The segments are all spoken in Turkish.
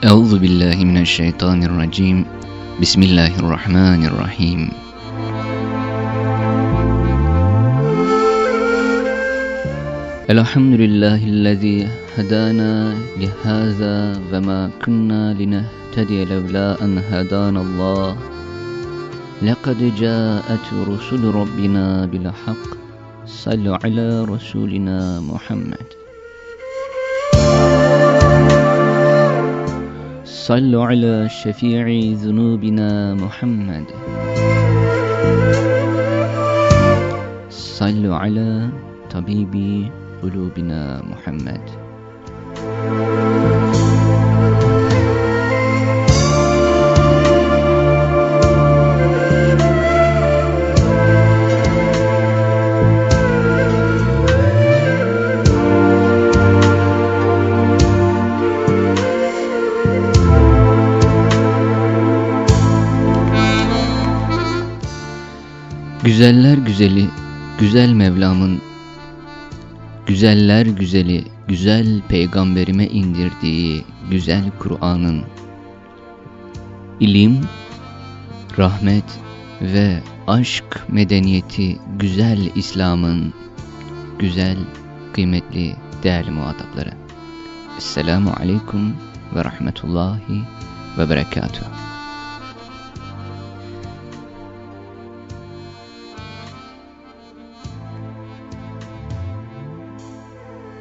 أعوذ بالله من الشيطان الرجيم. بسم الله الرحمن الرحيم. الحمد لله الذي هدانا لهذا وما كنا لنهتدي لولا أن هدانا الله. لقد جاءت رسل ربنا بالحق. صل على رسولنا محمد. صلوا على شفيع ذنوبنا محمد. صلوا على طبيب قلوبنا محمد. Güzeller güzeli, güzel Mevlam'ın, güzeller güzeli, güzel peygamberime indirdiği güzel Kur'an'ın, ilim, rahmet ve aşk medeniyeti güzel İslam'ın, güzel, kıymetli, değerli muhatapları. Esselamu Aleyküm ve Rahmetullahi ve Berekatuhu.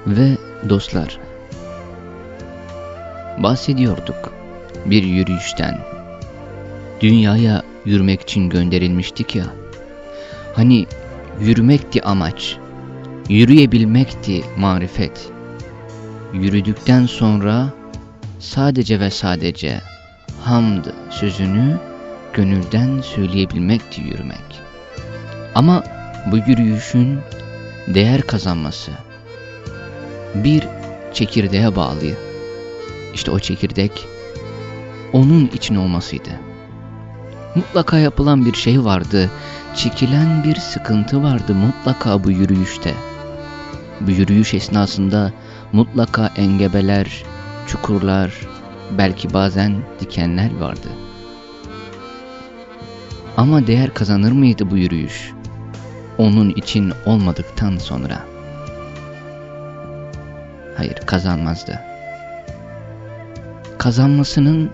Ve dostlar, bahsediyorduk bir yürüyüşten. Dünyaya yürümek için gönderilmiştik ya. Hani yürümekti amaç, yürüyebilmekti marifet. Yürüdükten sonra sadece ve sadece hamd sözünü gönülden söyleyebilmekti yürümek. Ama bu yürüyüşün değer kazanması, bir çekirdeğe bağlı. İşte o çekirdek onun için olmasıydı. Mutlaka yapılan bir şey vardı, çekilen bir sıkıntı vardı mutlaka bu yürüyüşte. Bu yürüyüş esnasında mutlaka engebeler, çukurlar, belki bazen dikenler vardı. Ama değer kazanır mıydı bu yürüyüş? Onun için olmadıktan sonra. Hayır kazanmazdı. Kazanmasının,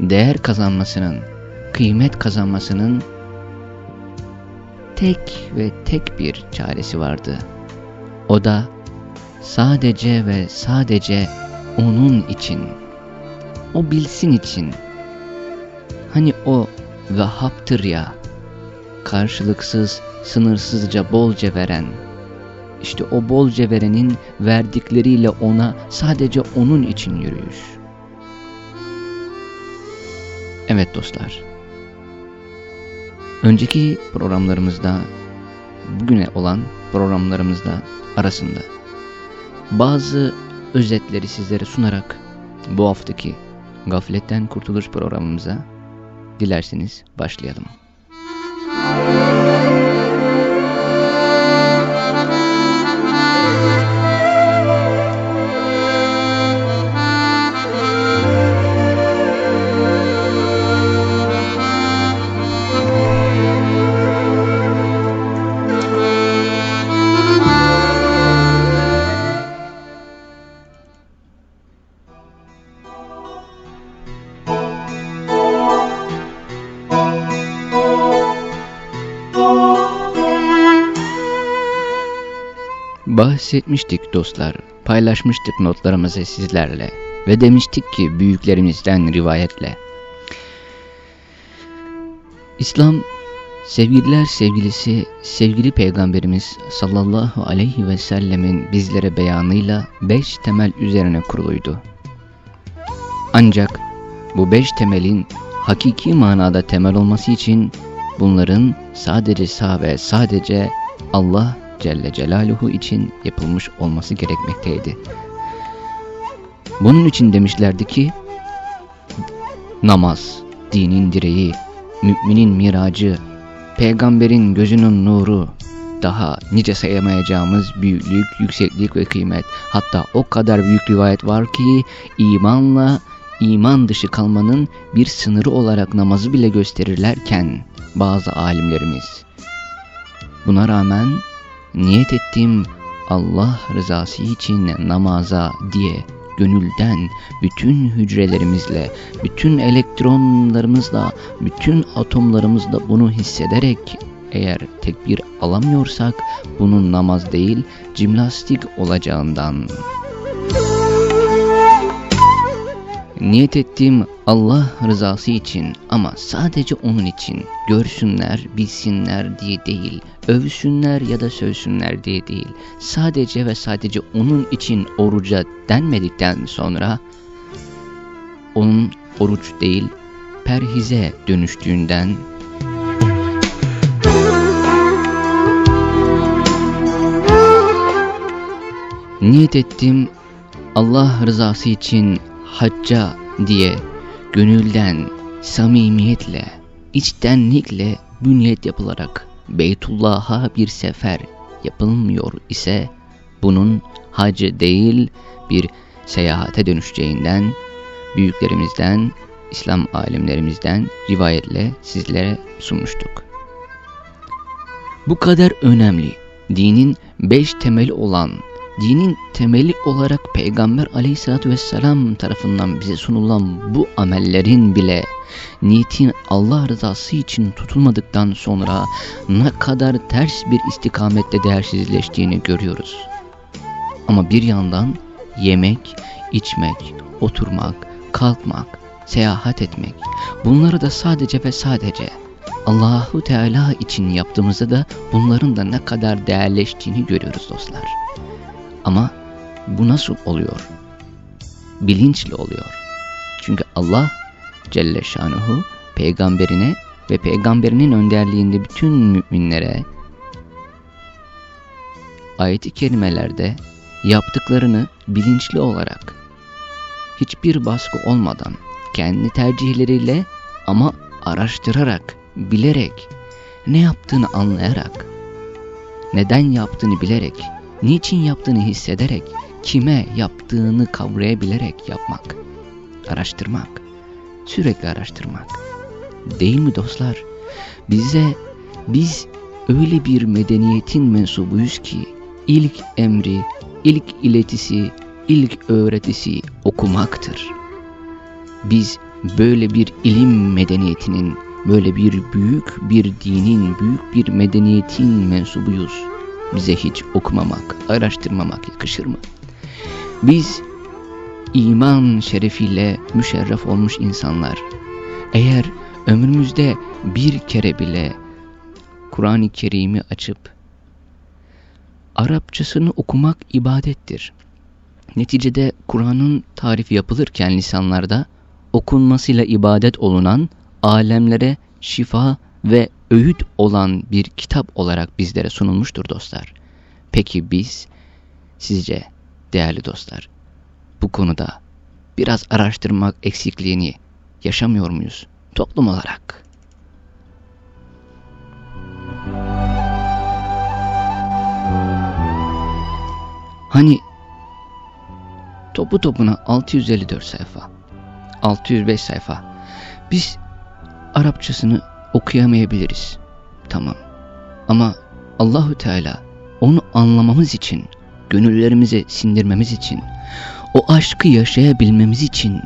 değer kazanmasının, kıymet kazanmasının tek ve tek bir çaresi vardı. O da sadece ve sadece onun için, o bilsin için. Hani o Vahap'tır ya, karşılıksız, sınırsızca bolca veren, işte o bolca verenin verdikleriyle ona sadece onun için yürüyüş. Evet dostlar. Önceki programlarımızda bugüne olan programlarımızda arasında bazı özetleri sizlere sunarak bu haftaki Gafletten Kurtuluş programımıza dilerseniz başlayalım. Bahsetmiştik dostlar, paylaşmıştık notlarımızı sizlerle ve demiştik ki büyüklerimizden rivayetle. İslam, sevgililer sevgilisi, sevgili Peygamberimiz sallallahu aleyhi ve sellemin bizlere beyanıyla beş temel üzerine kuruluydu. Ancak bu beş temelin hakiki manada temel olması için bunların sadece sağ ve sadece Allah Celle Celaluhu için yapılmış olması gerekmekteydi. Bunun için demişlerdi ki, namaz, dinin direği, müminin miracı, peygamberin gözünün nuru, daha nice sayamayacağımız büyüklük, yükseklik ve kıymet. Hatta o kadar büyük rivayet var ki imanla iman dışı kalmanın bir sınırı olarak namazı bile gösterirlerken bazı alimlerimiz buna rağmen niyet ettiğim Allah rızası için namaza diye gönülden bütün hücrelerimizle, bütün elektronlarımızla, bütün atomlarımızla bunu hissederek eğer tekbir alamıyorsak bunun namaz değil cimnastik olacağından. Niyet ettiğim Allah rızası için ama sadece onun için görsünler, bilsinler diye değil, övsünler ya da sövsünler diye değil. Sadece ve sadece onun için oruca denmedikten sonra onun oruç değil perhize dönüştüğünden niyet ettim Allah rızası için hacca diye gönülden, samimiyetle, içtenlikle bünyet yapılarak Beytullah'a bir sefer yapılmıyor ise bunun hacı değil bir seyahate dönüşeceğinden büyüklerimizden, İslam alimlerimizden rivayetle sizlere sunmuştuk. Bu kadar önemli, dinin beş temeli olan dinin temeli olarak Peygamber aleyhissalatü vesselam tarafından bize sunulan bu amellerin bile niyetin Allah rızası için tutulmadıktan sonra ne kadar ters bir istikamette değersizleştiğini görüyoruz. Ama bir yandan yemek, içmek, oturmak, kalkmak, seyahat etmek bunları da sadece ve sadece Allahu Teala için yaptığımızda da bunların da ne kadar değerleştiğini görüyoruz dostlar. Ama bu nasıl oluyor? Bilinçli oluyor. Çünkü Allah Celle Şanuhu peygamberine ve peygamberinin önderliğinde bütün müminlere ayet-i kerimelerde yaptıklarını bilinçli olarak hiçbir baskı olmadan kendi tercihleriyle ama araştırarak, bilerek, ne yaptığını anlayarak, neden yaptığını bilerek niçin yaptığını hissederek, kime yaptığını kavrayabilerek yapmak, araştırmak, sürekli araştırmak. Değil mi dostlar? Bize, biz öyle bir medeniyetin mensubuyuz ki, ilk emri, ilk iletisi, ilk öğretisi okumaktır. Biz böyle bir ilim medeniyetinin, böyle bir büyük bir dinin, büyük bir medeniyetin mensubuyuz bize hiç okumamak, araştırmamak yakışır mı? Biz iman şerefiyle müşerref olmuş insanlar, eğer ömrümüzde bir kere bile Kur'an-ı Kerim'i açıp Arapçasını okumak ibadettir. Neticede Kur'an'ın tarifi yapılırken lisanlarda okunmasıyla ibadet olunan alemlere şifa ve öğüt olan bir kitap olarak bizlere sunulmuştur dostlar. Peki biz sizce değerli dostlar bu konuda biraz araştırmak eksikliğini yaşamıyor muyuz toplum olarak? Hani topu topuna 654 sayfa, 605 sayfa. Biz Arapçasını okuyamayabiliriz. Tamam. Ama Allahü Teala onu anlamamız için, gönüllerimize sindirmemiz için, o aşkı yaşayabilmemiz için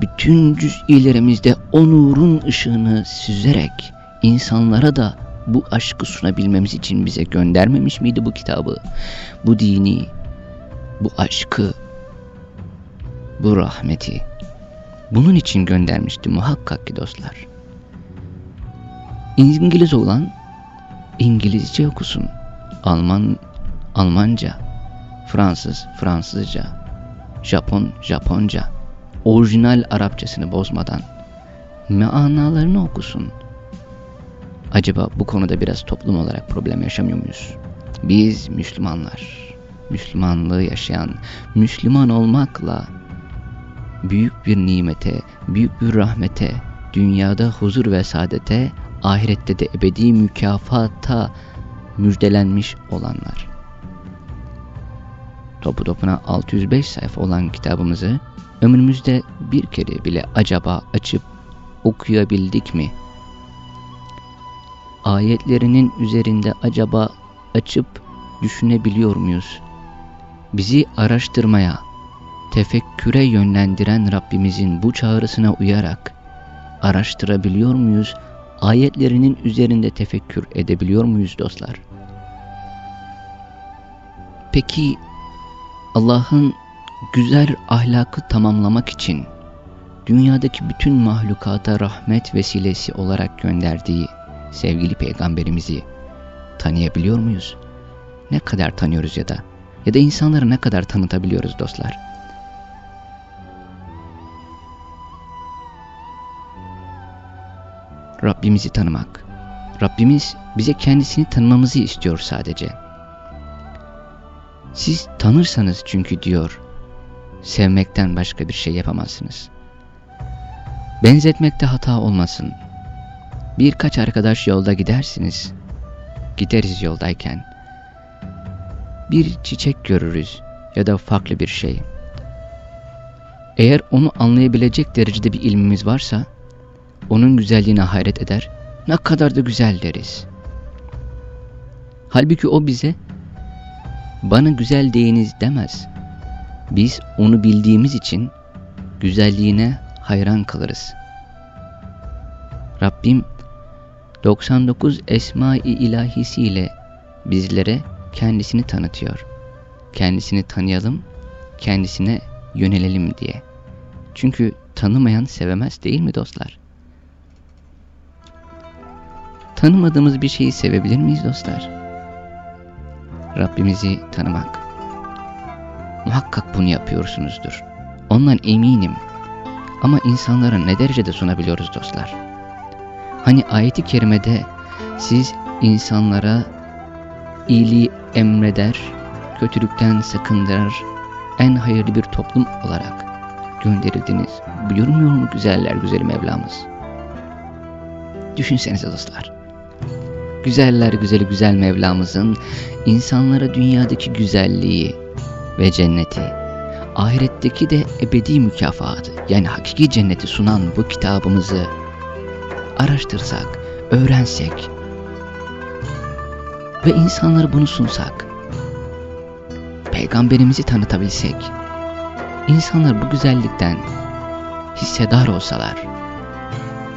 bütün cüz'ilerimizde o nurun ışığını süzerek insanlara da bu aşkı sunabilmemiz için bize göndermemiş miydi bu kitabı? Bu dini, bu aşkı, bu rahmeti. Bunun için göndermişti muhakkak ki dostlar. İngiliz olan İngilizce okusun. Alman Almanca, Fransız Fransızca, Japon Japonca, orijinal Arapçasını bozmadan meanalarını okusun. Acaba bu konuda biraz toplum olarak problem yaşamıyor muyuz? Biz Müslümanlar, Müslümanlığı yaşayan, Müslüman olmakla büyük bir nimete, büyük bir rahmete, dünyada huzur ve saadete, ahirette de ebedi mükafata müjdelenmiş olanlar. Topu topuna 605 sayfa olan kitabımızı ömrümüzde bir kere bile acaba açıp okuyabildik mi? Ayetlerinin üzerinde acaba açıp düşünebiliyor muyuz? Bizi araştırmaya, tefekküre yönlendiren Rabbimizin bu çağrısına uyarak araştırabiliyor muyuz? Ayetlerinin üzerinde tefekkür edebiliyor muyuz dostlar? Peki Allah'ın güzel ahlakı tamamlamak için dünyadaki bütün mahlukata rahmet vesilesi olarak gönderdiği sevgili peygamberimizi tanıyabiliyor muyuz? Ne kadar tanıyoruz ya da ya da insanları ne kadar tanıtabiliyoruz dostlar? Rabbimizi tanımak. Rabbimiz bize kendisini tanımamızı istiyor sadece. Siz tanırsanız çünkü diyor, sevmekten başka bir şey yapamazsınız. Benzetmekte hata olmasın. Birkaç arkadaş yolda gidersiniz. Gideriz yoldayken. Bir çiçek görürüz ya da farklı bir şey. Eğer onu anlayabilecek derecede bir ilmimiz varsa, onun güzelliğine hayret eder, ne kadar da güzel deriz. Halbuki o bize, bana güzel deyiniz demez. Biz onu bildiğimiz için güzelliğine hayran kalırız. Rabbim 99 Esma-i ilahisiyle bizlere kendisini tanıtıyor. Kendisini tanıyalım, kendisine yönelelim diye. Çünkü tanımayan sevemez değil mi dostlar? Tanımadığımız bir şeyi sevebilir miyiz dostlar? Rabbimizi tanımak. Muhakkak bunu yapıyorsunuzdur. Ondan eminim. Ama insanlara ne derecede sunabiliyoruz dostlar? Hani ayeti kerimede siz insanlara iyiliği emreder, kötülükten sakındırır, en hayırlı bir toplum olarak gönderildiniz. Buyurmuyor mu güzeller güzeli Mevlamız? Düşünsenize dostlar. Güzeller güzeli güzel Mevlamızın insanlara dünyadaki güzelliği ve cenneti, ahiretteki de ebedi mükafatı yani hakiki cenneti sunan bu kitabımızı araştırsak, öğrensek ve insanlara bunu sunsak, peygamberimizi tanıtabilsek, insanlar bu güzellikten hissedar olsalar,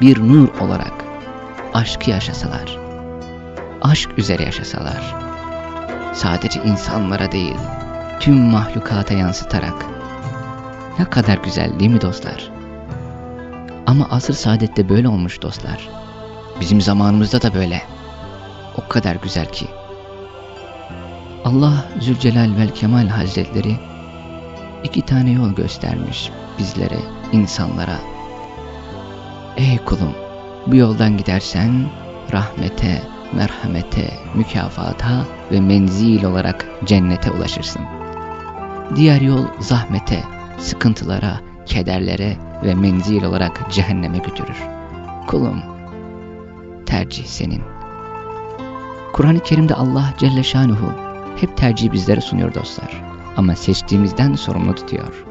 bir nur olarak aşkı yaşasalar, aşk üzere yaşasalar, sadece insanlara değil, tüm mahlukata yansıtarak, ne kadar güzel değil mi dostlar? Ama asır saadette böyle olmuş dostlar. Bizim zamanımızda da böyle. O kadar güzel ki. Allah Zülcelal vel Kemal Hazretleri iki tane yol göstermiş bizlere, insanlara. Ey kulum, bu yoldan gidersen rahmete, merhamete, mükafata ve menzil olarak cennete ulaşırsın. Diğer yol zahmete, sıkıntılara, kederlere ve menzil olarak cehenneme götürür. Kulum, tercih senin. Kur'an-ı Kerim'de Allah Celle Şanuhu hep tercihi bizlere sunuyor dostlar. Ama seçtiğimizden sorumlu tutuyor.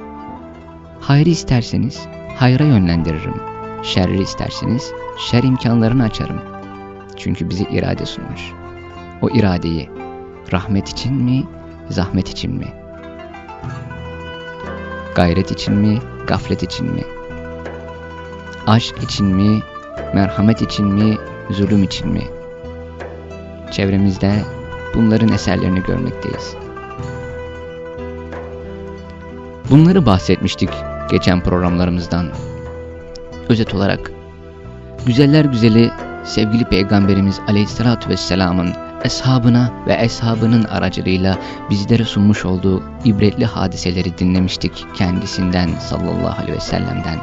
Hayrı isterseniz hayra yönlendiririm. Şerri isterseniz şer imkanlarını açarım. Çünkü bize irade sunmuş. O iradeyi rahmet için mi, zahmet için mi? Gayret için mi, gaflet için mi? Aşk için mi, merhamet için mi, zulüm için mi? Çevremizde bunların eserlerini görmekteyiz. Bunları bahsetmiştik geçen programlarımızdan. Özet olarak, güzeller güzeli sevgili Peygamberimiz Aleyhisselatü Vesselam'ın eshabına ve eshabının aracılığıyla bizlere sunmuş olduğu ibretli hadiseleri dinlemiştik kendisinden sallallahu aleyhi ve sellem'den.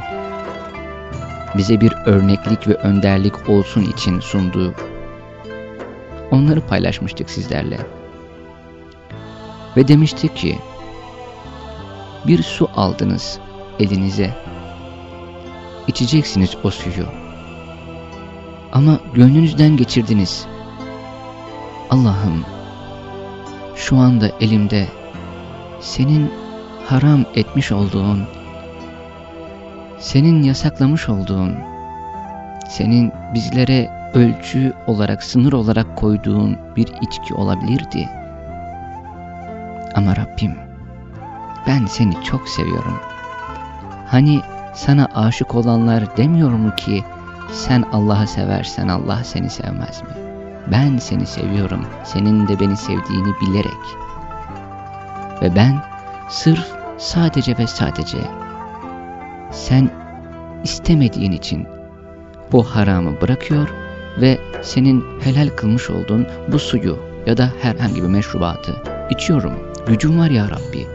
Bize bir örneklik ve önderlik olsun için sunduğu onları paylaşmıştık sizlerle. Ve demiştik ki bir su aldınız elinize içeceksiniz o suyu ama gönlünüzden geçirdiniz. Allah'ım şu anda elimde senin haram etmiş olduğun senin yasaklamış olduğun, senin bizlere ölçü olarak, sınır olarak koyduğun bir içki olabilirdi. Ama Rabbim, ben seni çok seviyorum. Hani sana aşık olanlar demiyor ki, sen Allah'ı seversen Allah seni sevmez mi? Ben seni seviyorum, senin de beni sevdiğini bilerek. Ve ben sırf sadece ve sadece sen istemediğin için bu haramı bırakıyor ve senin helal kılmış olduğun bu suyu ya da herhangi bir meşrubatı içiyorum. Gücüm var ya Rabbi.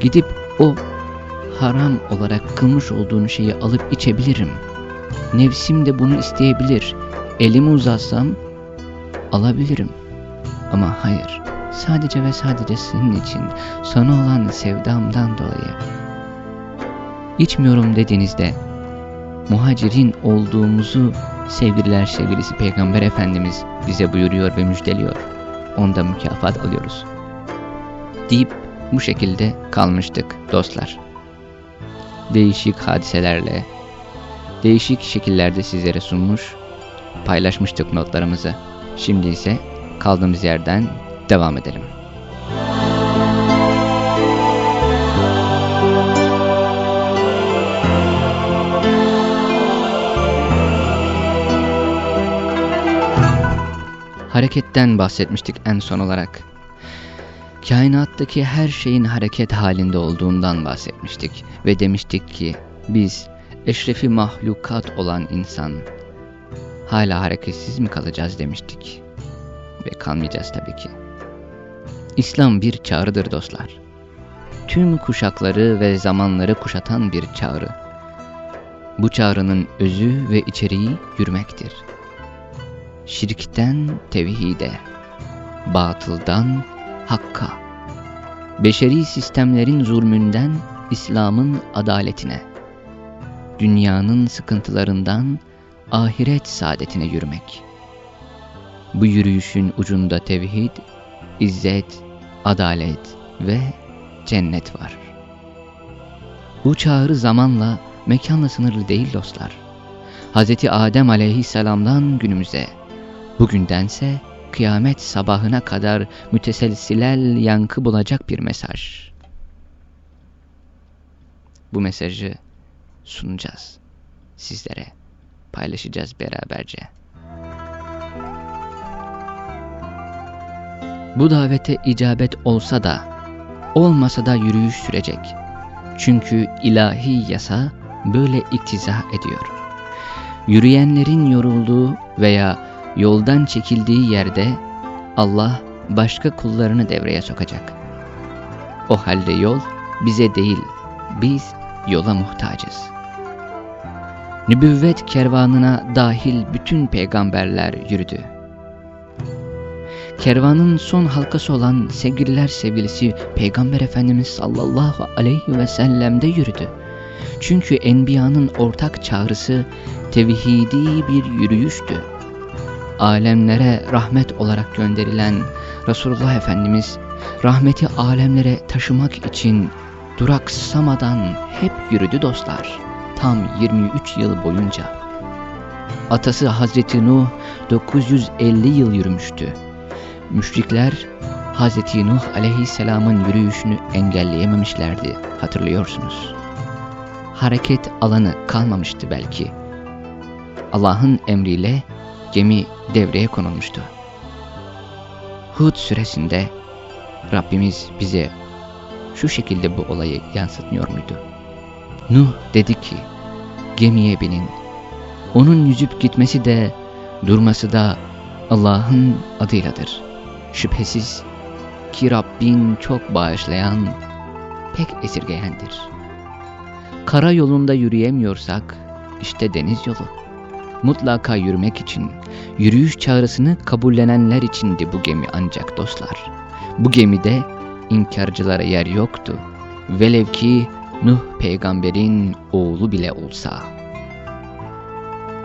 Gidip o haram olarak kılmış olduğun şeyi alıp içebilirim. Nefsim de bunu isteyebilir. Elimi uzatsam alabilirim. Ama hayır, sadece ve sadece senin için, sana olan sevdamdan dolayı. İçmiyorum dediğinizde, muhacirin olduğumuzu sevgililer sevgilisi Peygamber Efendimiz bize buyuruyor ve müjdeliyor. Onda mükafat alıyoruz. Deyip bu şekilde kalmıştık dostlar. Değişik hadiselerle, değişik şekillerde sizlere sunmuş, paylaşmıştık notlarımızı. Şimdi ise kaldığımız yerden devam edelim. Hareketten bahsetmiştik en son olarak. Kainattaki her şeyin hareket halinde olduğundan bahsetmiştik ve demiştik ki biz eşrefi mahlukat olan insan hala hareketsiz mi kalacağız demiştik. Ve kalmayacağız tabii ki. İslam bir çağrıdır dostlar. Tüm kuşakları ve zamanları kuşatan bir çağrı. Bu çağrının özü ve içeriği yürümektir. Şirkten tevhide, batıldan hakka, beşeri sistemlerin zulmünden İslam'ın adaletine, dünyanın sıkıntılarından ahiret saadetine yürümek. Bu yürüyüşün ucunda tevhid, izzet, adalet ve cennet var. Bu çağrı zamanla, mekanla sınırlı değil dostlar. Hz. Adem aleyhisselamdan günümüze, bugündense kıyamet sabahına kadar müteselsilel yankı bulacak bir mesaj. Bu mesajı sunacağız sizlere, paylaşacağız beraberce. Bu davete icabet olsa da, olmasa da yürüyüş sürecek. Çünkü ilahi yasa böyle iktiza ediyor. Yürüyenlerin yorulduğu veya yoldan çekildiği yerde Allah başka kullarını devreye sokacak. O halde yol bize değil, biz yola muhtacız. Nübüvvet kervanına dahil bütün peygamberler yürüdü. Kervanın son halkası olan sevgililer sevgilisi Peygamber Efendimiz sallallahu aleyhi ve sellem'de yürüdü. Çünkü Enbiya'nın ortak çağrısı tevhidi bir yürüyüştü. Alemlere rahmet olarak gönderilen Resulullah Efendimiz rahmeti alemlere taşımak için duraksamadan hep yürüdü dostlar. Tam 23 yıl boyunca. Atası Hazreti Nuh 950 yıl yürümüştü. Müşrikler Hz. Nuh aleyhisselamın yürüyüşünü engelleyememişlerdi hatırlıyorsunuz. Hareket alanı kalmamıştı belki. Allah'ın emriyle gemi devreye konulmuştu. Hud süresinde Rabbimiz bize şu şekilde bu olayı yansıtmıyor muydu? Nuh dedi ki, gemiye binin. Onun yüzüp gitmesi de, durması da Allah'ın adıyladır. Şüphesiz ki Rabbin çok bağışlayan, pek esirgeyendir. Kara yolunda yürüyemiyorsak, işte deniz yolu. Mutlaka yürümek için, yürüyüş çağrısını kabullenenler içindi bu gemi ancak dostlar. Bu gemide inkarcılara yer yoktu. Velev ki Nuh peygamberin oğlu bile olsa.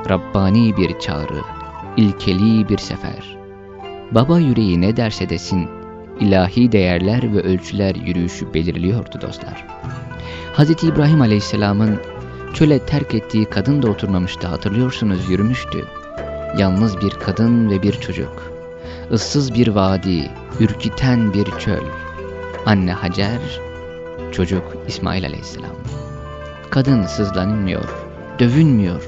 Rabbani bir çağrı, ilkeli bir sefer. Baba yüreği ne derse desin, ilahi değerler ve ölçüler yürüyüşü belirliyordu dostlar. Hz. İbrahim Aleyhisselam'ın çöle terk ettiği kadın da oturmamıştı hatırlıyorsunuz yürümüştü. Yalnız bir kadın ve bir çocuk. Issız bir vadi, ürküten bir çöl. Anne Hacer, çocuk İsmail Aleyhisselam. Kadın sızlanmıyor, dövünmüyor.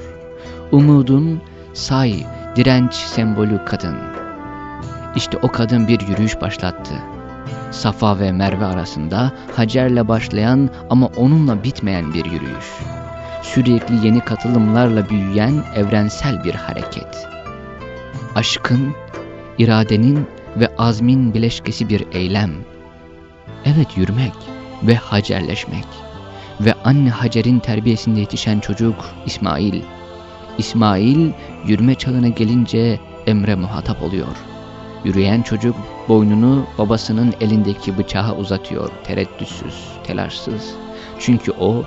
Umudun say, direnç sembolü kadın. İşte o kadın bir yürüyüş başlattı. Safa ve Merve arasında Hacer'le başlayan ama onunla bitmeyen bir yürüyüş. Sürekli yeni katılımlarla büyüyen evrensel bir hareket. Aşkın, iradenin ve azmin bileşkesi bir eylem. Evet yürümek ve hacerleşmek. Ve anne Hacer'in terbiyesinde yetişen çocuk İsmail. İsmail yürüme çağına gelince emre muhatap oluyor. Yürüyen çocuk boynunu babasının elindeki bıçağa uzatıyor tereddütsüz, telaşsız. Çünkü o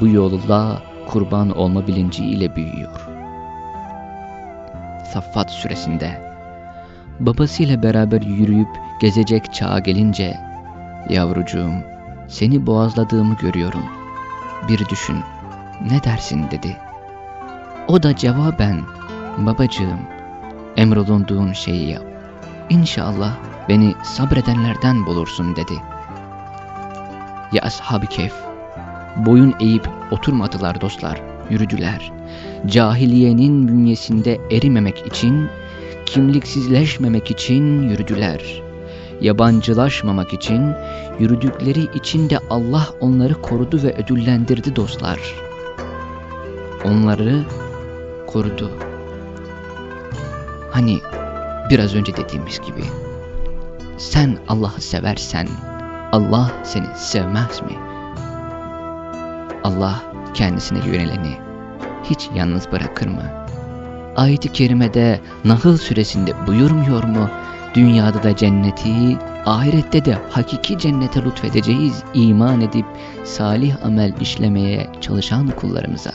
bu yolda kurban olma bilinciyle büyüyor. Saffat süresinde babasıyla beraber yürüyüp gezecek çağa gelince yavrucuğum seni boğazladığımı görüyorum. Bir düşün ne dersin dedi. O da cevaben babacığım emrolunduğun şeyi yap. İnşallah beni sabredenlerden bulursun dedi. Ya ashab-ı boyun eğip oturmadılar dostlar, yürüdüler. Cahiliyenin bünyesinde erimemek için, kimliksizleşmemek için yürüdüler. Yabancılaşmamak için, yürüdükleri için de Allah onları korudu ve ödüllendirdi dostlar. Onları korudu. Hani biraz önce dediğimiz gibi sen Allah'ı seversen Allah seni sevmez mi? Allah kendisine yöneleni hiç yalnız bırakır mı? Ayet-i kerimede Nahl suresinde buyurmuyor mu? Dünyada da cenneti, ahirette de hakiki cennete lütfedeceğiz iman edip salih amel işlemeye çalışan kullarımıza.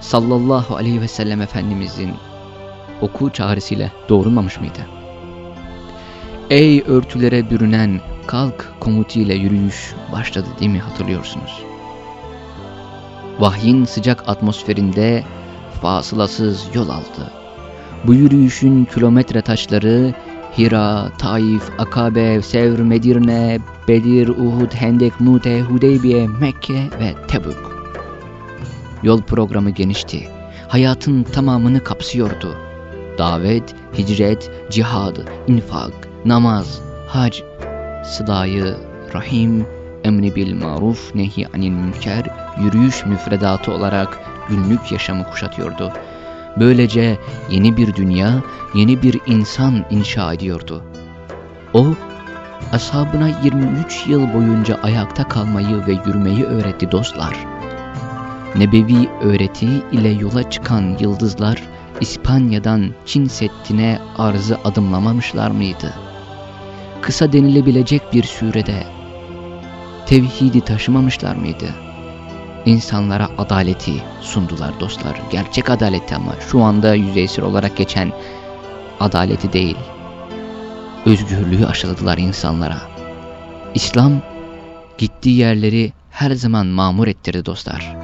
Sallallahu aleyhi ve sellem Efendimizin oku çağrısıyla doğrulmamış mıydı? Ey örtülere bürünen kalk komutuyla yürüyüş başladı değil mi hatırlıyorsunuz? Vahyin sıcak atmosferinde fasılasız yol aldı. Bu yürüyüşün kilometre taşları Hira, Taif, Akabe, Sevr, Medirne, Bedir, Uhud, Hendek, Mute, Hudeybiye, Mekke ve Tebük. Yol programı genişti. Hayatın tamamını kapsıyordu. Davet, hicret, cihad, infak, namaz, hac, sıdayı, rahim, emri bil maruf, nehi anil münker, yürüyüş müfredatı olarak günlük yaşamı kuşatıyordu. Böylece yeni bir dünya, yeni bir insan inşa ediyordu. O, ashabına 23 yıl boyunca ayakta kalmayı ve yürümeyi öğretti dostlar. Nebevi öğreti ile yola çıkan yıldızlar, İspanya'dan Çin Seddi'ne arzı adımlamamışlar mıydı? Kısa denilebilecek bir sürede tevhidi taşımamışlar mıydı? İnsanlara adaleti sundular dostlar. Gerçek adaleti ama şu anda yüzeysel olarak geçen adaleti değil. Özgürlüğü aşıladılar insanlara. İslam gittiği yerleri her zaman mamur ettirdi dostlar.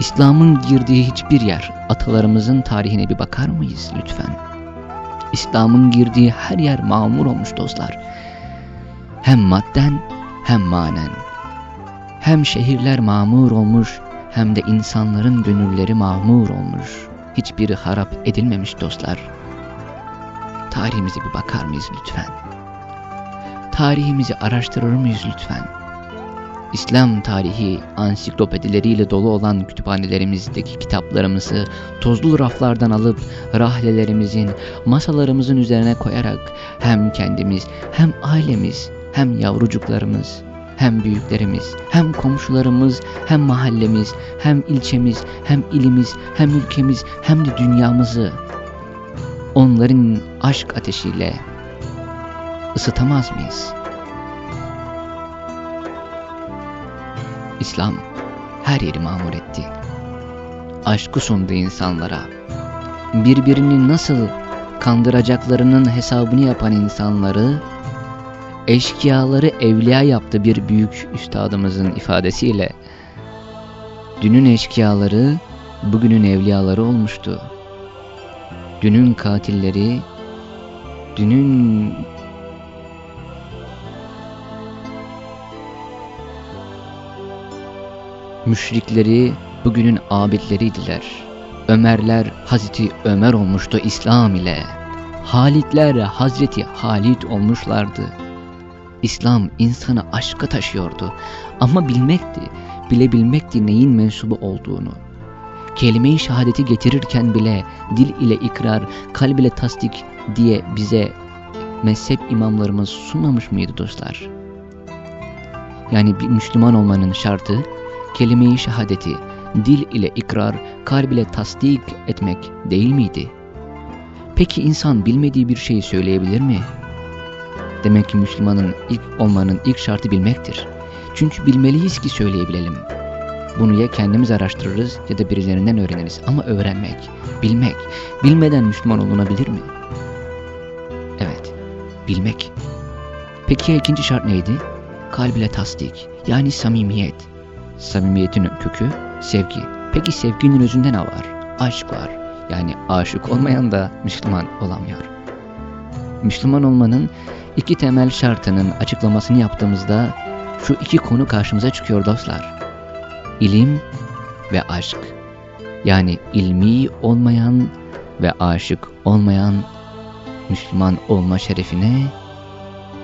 İslam'ın girdiği hiçbir yer, atalarımızın tarihine bir bakar mıyız lütfen? İslam'ın girdiği her yer mamur olmuş dostlar. Hem madden hem manen. Hem şehirler mamur olmuş hem de insanların gönülleri mamur olmuş. Hiçbiri harap edilmemiş dostlar. Tarihimize bir bakar mıyız lütfen? Tarihimizi araştırır mıyız lütfen? İslam tarihi ansiklopedileriyle dolu olan kütüphanelerimizdeki kitaplarımızı tozlu raflardan alıp rahlelerimizin, masalarımızın üzerine koyarak hem kendimiz hem ailemiz hem yavrucuklarımız hem büyüklerimiz, hem komşularımız, hem mahallemiz, hem ilçemiz, hem ilimiz, hem ülkemiz, hem de dünyamızı onların aşk ateşiyle ısıtamaz mıyız? İslam her yeri mamur etti. Aşkı sundu insanlara. Birbirini nasıl kandıracaklarının hesabını yapan insanları eşkıyaları evliya yaptı bir büyük üstadımızın ifadesiyle. Dünün eşkıyaları bugünün evliyaları olmuştu. Dünün katilleri, dünün müşrikleri bugünün abidleriydiler. Ömerler Hazreti Ömer olmuştu İslam ile. Halitler Hazreti Halit olmuşlardı. İslam insanı aşka taşıyordu ama bilmekti, bilebilmekti neyin mensubu olduğunu. Kelime-i şehadeti getirirken bile dil ile ikrar, kalb ile tasdik diye bize mezhep imamlarımız sunmamış mıydı dostlar? Yani bir Müslüman olmanın şartı kelime-i şehadeti dil ile ikrar, kalb ile tasdik etmek değil miydi? Peki insan bilmediği bir şeyi söyleyebilir mi? Demek ki Müslümanın ilk olmanın ilk şartı bilmektir. Çünkü bilmeliyiz ki söyleyebilelim. Bunu ya kendimiz araştırırız ya da birilerinden öğreniriz. Ama öğrenmek, bilmek, bilmeden Müslüman olunabilir mi? Evet, bilmek. Peki ya ikinci şart neydi? Kalb ile tasdik, yani samimiyet. Samimiyetin kökü sevgi. Peki sevginin özünde ne var? Aşk var. Yani aşık olmayan da Müslüman olamıyor. Müslüman olmanın iki temel şartının açıklamasını yaptığımızda şu iki konu karşımıza çıkıyor dostlar. İlim ve aşk. Yani ilmi olmayan ve aşık olmayan Müslüman olma şerefine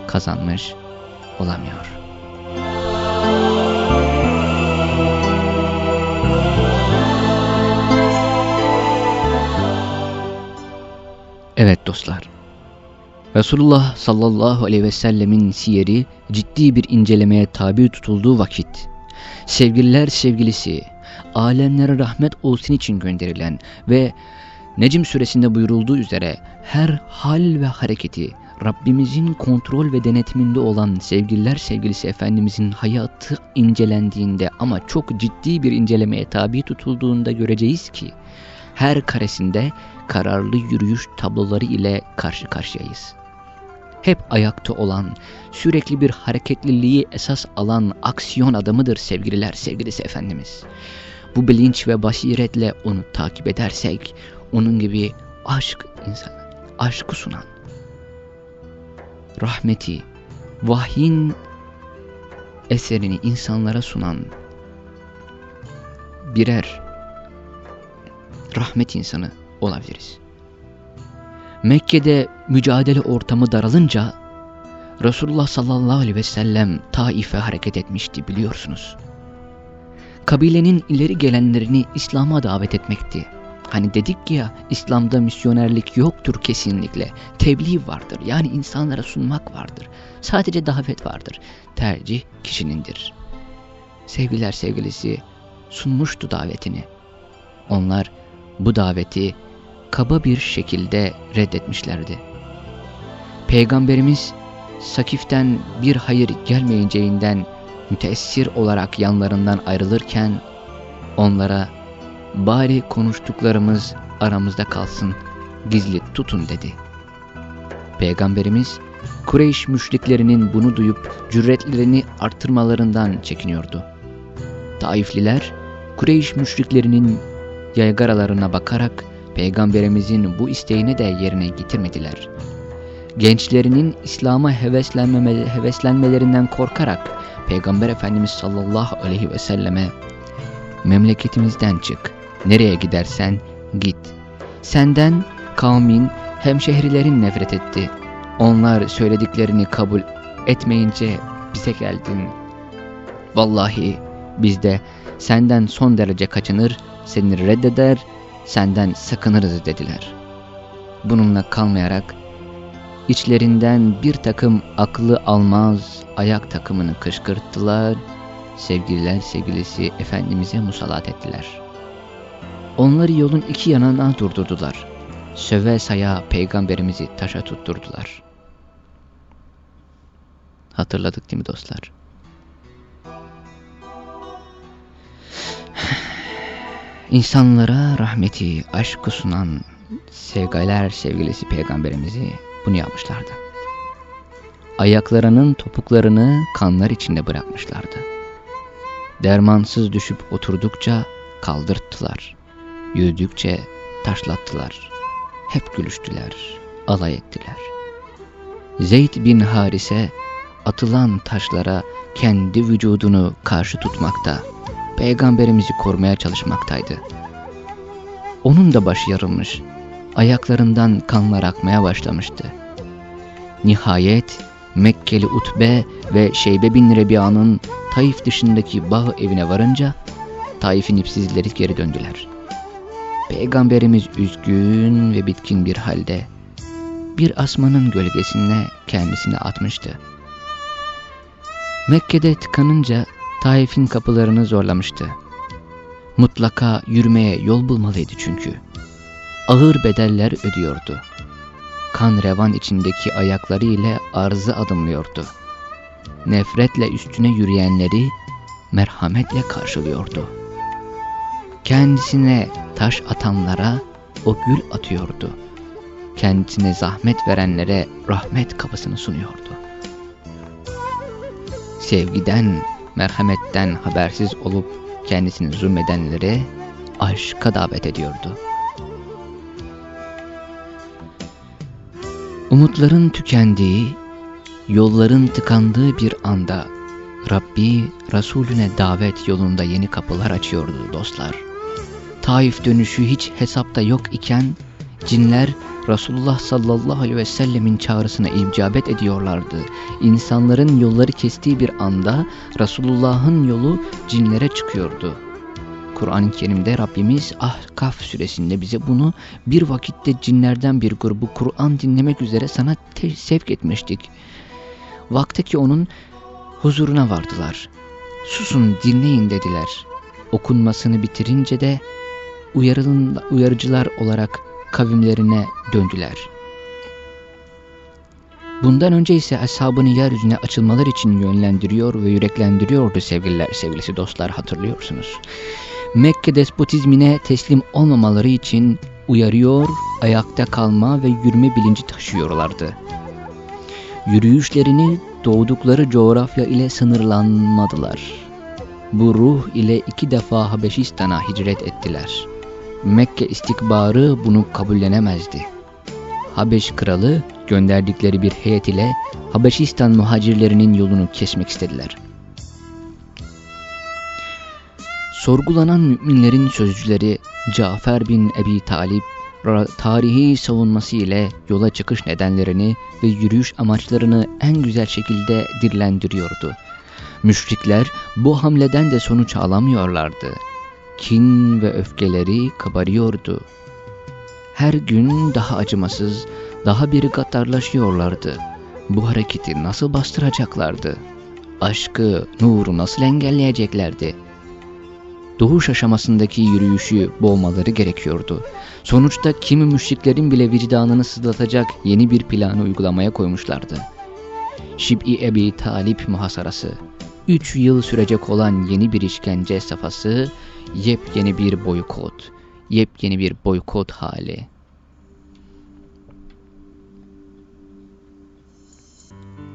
kazanmış olamıyor. Evet dostlar. Resulullah sallallahu aleyhi ve sellemin siyeri ciddi bir incelemeye tabi tutulduğu vakit, sevgililer sevgilisi, alemlere rahmet olsun için gönderilen ve Necim suresinde buyurulduğu üzere her hal ve hareketi Rabbimizin kontrol ve denetiminde olan sevgililer sevgilisi Efendimizin hayatı incelendiğinde ama çok ciddi bir incelemeye tabi tutulduğunda göreceğiz ki her karesinde kararlı yürüyüş tabloları ile karşı karşıyayız. Hep ayakta olan, sürekli bir hareketliliği esas alan aksiyon adamıdır sevgililer sevgilisi Efendimiz. Bu bilinç ve basiretle onu takip edersek, onun gibi aşk insanı, aşkı sunan, rahmeti, vahyin eserini insanlara sunan birer rahmet insanı olabiliriz. Mekke'de mücadele ortamı daralınca Resulullah sallallahu aleyhi ve sellem Taif'e hareket etmişti biliyorsunuz. Kabilenin ileri gelenlerini İslam'a davet etmekti. Hani dedik ya İslam'da misyonerlik yoktur kesinlikle. Tebliğ vardır yani insanlara sunmak vardır. Sadece davet vardır. Tercih kişinindir. Sevgiler sevgilisi sunmuştu davetini. Onlar bu daveti kaba bir şekilde reddetmişlerdi. Peygamberimiz Sakif'ten bir hayır gelmeyeceğinden müteessir olarak yanlarından ayrılırken onlara bari konuştuklarımız aramızda kalsın, gizli tutun dedi. Peygamberimiz Kureyş müşriklerinin bunu duyup cüretlerini arttırmalarından çekiniyordu. Taifliler Kureyş müşriklerinin yaygaralarına bakarak Peygamberimizin bu isteğini de yerine getirmediler. Gençlerinin İslam'a heveslenmelerinden korkarak Peygamber Efendimiz sallallahu aleyhi ve selleme memleketimizden çık, nereye gidersen git. Senden kavmin, hemşehrilerin nefret etti. Onlar söylediklerini kabul etmeyince bize geldin. Vallahi biz de senden son derece kaçınır, seni reddeder, senden sakınırız dediler. Bununla kalmayarak içlerinden bir takım aklı almaz ayak takımını kışkırttılar, sevgililer sevgilisi Efendimiz'e musallat ettiler. Onları yolun iki yanına durdurdular. Söve saya peygamberimizi taşa tutturdular. Hatırladık değil mi dostlar? İnsanlara rahmeti, aşkı sunan sevgiler sevgilisi peygamberimizi bunu yapmışlardı. Ayaklarının topuklarını kanlar içinde bırakmışlardı. Dermansız düşüp oturdukça kaldırttılar. Yürüdükçe taşlattılar. Hep gülüştüler, alay ettiler. Zeyd bin Harise atılan taşlara kendi vücudunu karşı tutmakta, peygamberimizi korumaya çalışmaktaydı. Onun da başı yarılmış, ayaklarından kanlar akmaya başlamıştı. Nihayet Mekkeli Utbe ve Şeybe bin Rebiya'nın Taif dışındaki bağ evine varınca Taif'in ipsizleri geri döndüler. Peygamberimiz üzgün ve bitkin bir halde bir asmanın gölgesine kendisini atmıştı. Mekke'de tıkanınca Taif'in kapılarını zorlamıştı. Mutlaka yürümeye yol bulmalıydı çünkü. Ağır bedeller ödüyordu. Kan revan içindeki ayakları ile arzı adımlıyordu. Nefretle üstüne yürüyenleri merhametle karşılıyordu. Kendisine taş atanlara o gül atıyordu. Kendisine zahmet verenlere rahmet kapısını sunuyordu. Sevgiden, merhametten habersiz olup kendisini zulmedenlere aşka davet ediyordu. Umutların tükendiği, yolların tıkandığı bir anda Rabbi Resulüne davet yolunda yeni kapılar açıyordu dostlar. Taif dönüşü hiç hesapta yok iken cinler Resulullah sallallahu aleyhi ve sellemin çağrısına icabet ediyorlardı. İnsanların yolları kestiği bir anda Resulullah'ın yolu cinlere çıkıyordu. Kur'an-ı Kerim'de Rabbimiz Ahkaf suresinde bize bunu bir vakitte cinlerden bir grubu Kur'an dinlemek üzere sana sevk etmiştik. Vakti onun huzuruna vardılar. Susun dinleyin dediler. Okunmasını bitirince de uyarıcılar olarak kavimlerine döndüler. Bundan önce ise ashabını yeryüzüne açılmalar için yönlendiriyor ve yüreklendiriyordu sevgililer, sevgilisi dostlar hatırlıyorsunuz. Mekke despotizmine teslim olmamaları için uyarıyor, ayakta kalma ve yürüme bilinci taşıyorlardı. Yürüyüşlerini doğdukları coğrafya ile sınırlanmadılar. Bu ruh ile iki defa Habeşistan'a hicret ettiler. Mekke istikbarı bunu kabullenemezdi. Habeş kralı gönderdikleri bir heyet ile Habeşistan muhacirlerinin yolunu kesmek istediler. Sorgulanan müminlerin sözcüleri Cafer bin Ebi Talip tarihi savunması ile yola çıkış nedenlerini ve yürüyüş amaçlarını en güzel şekilde dirlendiriyordu. Müşrikler bu hamleden de sonuç alamıyorlardı. Kin ve öfkeleri kabarıyordu. Her gün daha acımasız, daha bir gaddarlaşıyorlardı. Bu hareketi nasıl bastıracaklardı? Aşkı, nuru nasıl engelleyeceklerdi? doğuş aşamasındaki yürüyüşü boğmaları gerekiyordu. Sonuçta kimi müşriklerin bile vicdanını sızlatacak yeni bir planı uygulamaya koymuşlardı. Şib'i Ebi Talip muhasarası, üç yıl sürecek olan yeni bir işkence safhası, yepyeni bir boykot, yepyeni bir boykot hali.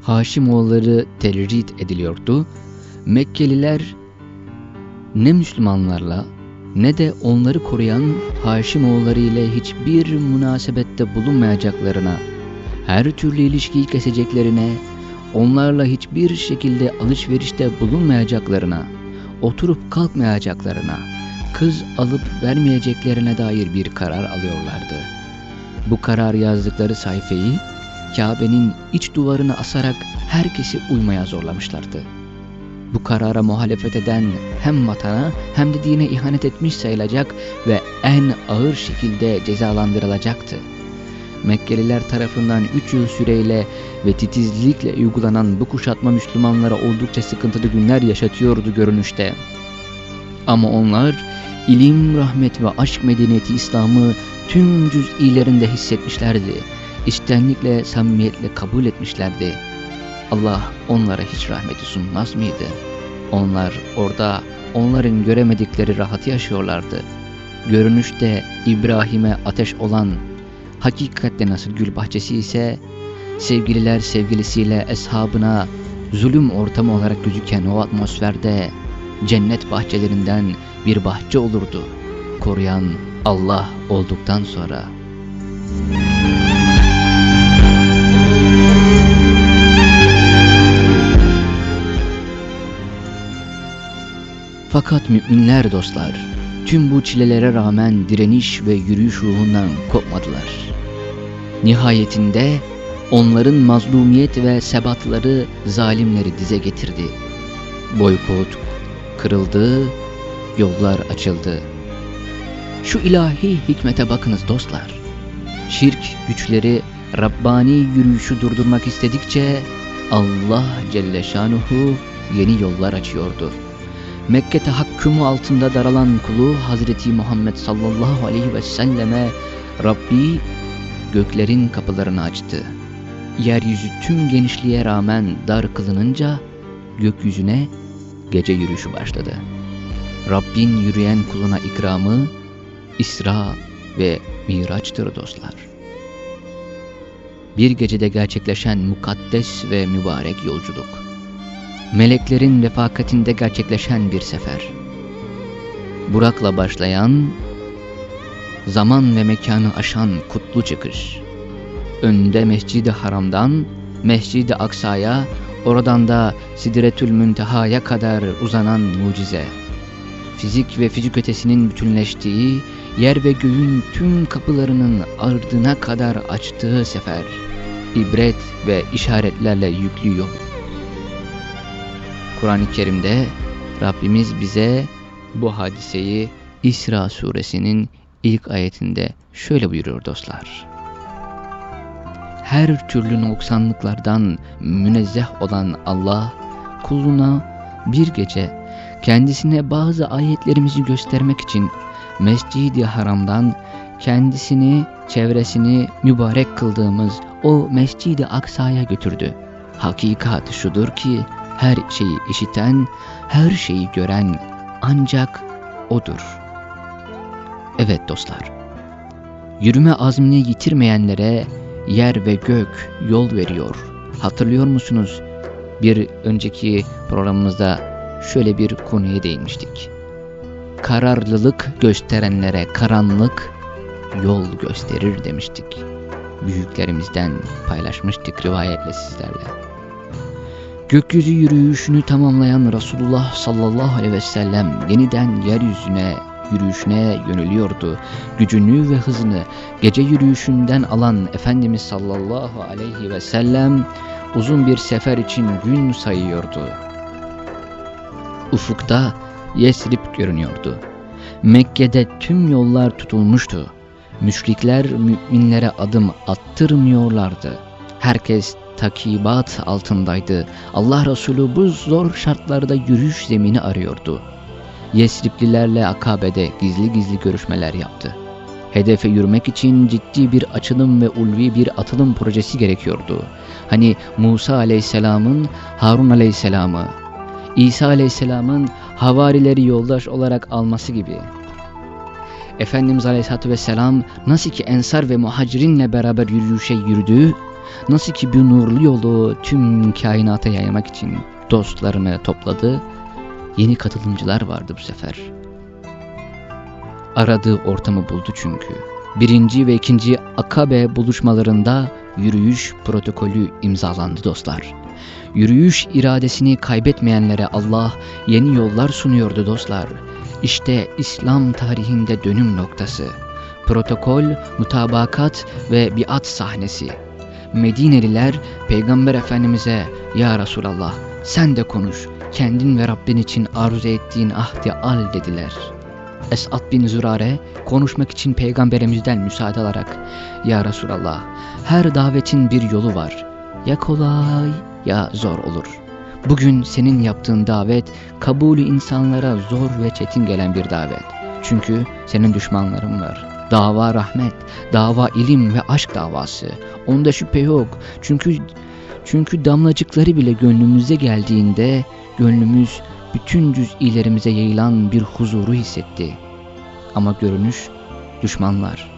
Haşimoğulları tercih ediliyordu. Mekkeliler ne Müslümanlarla ne de onları koruyan Haşimoğulları ile hiçbir münasebette bulunmayacaklarına, her türlü ilişkiyi keseceklerine, onlarla hiçbir şekilde alışverişte bulunmayacaklarına, oturup kalkmayacaklarına, kız alıp vermeyeceklerine dair bir karar alıyorlardı. Bu karar yazdıkları sayfayı Kabe'nin iç duvarına asarak herkesi uymaya zorlamışlardı. Bu karara muhalefet eden hem vatana hem de dine ihanet etmiş sayılacak ve en ağır şekilde cezalandırılacaktı. Mekkeliler tarafından 3 yıl süreyle ve titizlikle uygulanan bu kuşatma Müslümanlara oldukça sıkıntılı günler yaşatıyordu görünüşte. Ama onlar ilim, rahmet ve aşk medeniyeti İslam'ı tüm cüz'ilerinde hissetmişlerdi. İçtenlikle, samimiyetle kabul etmişlerdi. Allah onlara hiç rahmeti sunmaz mıydı? Onlar orada onların göremedikleri rahatı yaşıyorlardı. görünüşte İbrahim'e ateş olan, hakikatte nasıl gül bahçesi ise, sevgililer sevgilisiyle eshabına zulüm ortamı olarak gözüken o atmosferde cennet bahçelerinden bir bahçe olurdu. Koruyan Allah olduktan sonra. Fakat müminler dostlar, tüm bu çilelere rağmen direniş ve yürüyüş ruhundan kopmadılar. Nihayetinde onların mazlumiyet ve sebatları zalimleri dize getirdi. Boykot kırıldı, yollar açıldı. Şu ilahi hikmete bakınız dostlar. Şirk güçleri Rabbani yürüyüşü durdurmak istedikçe Allah Celle Şanuhu yeni yollar açıyordu. Mekke tahakkümü altında daralan kulu Hazreti Muhammed sallallahu aleyhi ve selleme Rabbi göklerin kapılarını açtı. Yeryüzü tüm genişliğe rağmen dar kılınınca gökyüzüne gece yürüyüşü başladı. Rabbin yürüyen kuluna ikramı İsra ve Miraç'tır dostlar. Bir gecede gerçekleşen mukaddes ve mübarek yolculuk. Meleklerin refakatinde gerçekleşen bir sefer. Burak'la başlayan, zaman ve mekanı aşan kutlu çıkış. Önde Mescid-i Haram'dan Mescid-i Aksa'ya, oradan da Sidretül Münteha'ya kadar uzanan mucize. Fizik ve fizik ötesinin bütünleştiği, yer ve göğün tüm kapılarının ardına kadar açtığı sefer. ibret ve işaretlerle yüklü yol. Kur'an-ı Kerim'de Rabbimiz bize bu hadiseyi İsra suresinin ilk ayetinde şöyle buyuruyor dostlar. Her türlü noksanlıklardan münezzeh olan Allah kuluna bir gece kendisine bazı ayetlerimizi göstermek için Mescid-i Haram'dan kendisini, çevresini mübarek kıldığımız o Mescid-i Aksa'ya götürdü. Hakikat şudur ki her şeyi işiten, her şeyi gören ancak O'dur. Evet dostlar, yürüme azmini yitirmeyenlere yer ve gök yol veriyor. Hatırlıyor musunuz? Bir önceki programımızda şöyle bir konuya değinmiştik. Kararlılık gösterenlere karanlık yol gösterir demiştik. Büyüklerimizden paylaşmıştık rivayetle sizlerle. Gökyüzü yürüyüşünü tamamlayan Resulullah sallallahu aleyhi ve sellem yeniden yeryüzüne yürüyüşüne yöneliyordu. Gücünü ve hızını gece yürüyüşünden alan Efendimiz sallallahu aleyhi ve sellem uzun bir sefer için gün sayıyordu. Ufukta Yesrib görünüyordu. Mekke'de tüm yollar tutulmuştu. Müşrikler müminlere adım attırmıyorlardı. Herkes takibat altındaydı. Allah Resulü bu zor şartlarda yürüyüş zemini arıyordu. Yesriplilerle Akabe'de gizli gizli görüşmeler yaptı. Hedefe yürümek için ciddi bir açılım ve ulvi bir atılım projesi gerekiyordu. Hani Musa aleyhisselamın Harun aleyhisselamı, İsa aleyhisselamın havarileri yoldaş olarak alması gibi. Efendimiz aleyhisselatü vesselam nasıl ki ensar ve muhacirinle beraber yürüyüşe yürüdü, Nasıl ki bir nurlu yolu tüm kainata yaymak için dostlarını topladı, yeni katılımcılar vardı bu sefer. Aradığı ortamı buldu çünkü. Birinci ve ikinci Akabe buluşmalarında yürüyüş protokolü imzalandı dostlar. Yürüyüş iradesini kaybetmeyenlere Allah yeni yollar sunuyordu dostlar. İşte İslam tarihinde dönüm noktası. Protokol, mutabakat ve biat sahnesi. Medineliler Peygamber Efendimiz'e Ya Resulallah sen de konuş kendin ve Rabbin için arzu ettiğin ahdi al dediler. Esad bin Zürare konuşmak için peygamberimizden müsaade alarak Ya Resulallah her davetin bir yolu var ya kolay ya zor olur. Bugün senin yaptığın davet kabulü insanlara zor ve çetin gelen bir davet. Çünkü senin düşmanların var. Dava rahmet, dava ilim ve aşk davası. Onda şüphe yok. Çünkü çünkü damlacıkları bile gönlümüze geldiğinde gönlümüz bütün cüz'ilerimize yayılan bir huzuru hissetti. ama görünüş düşmanlar.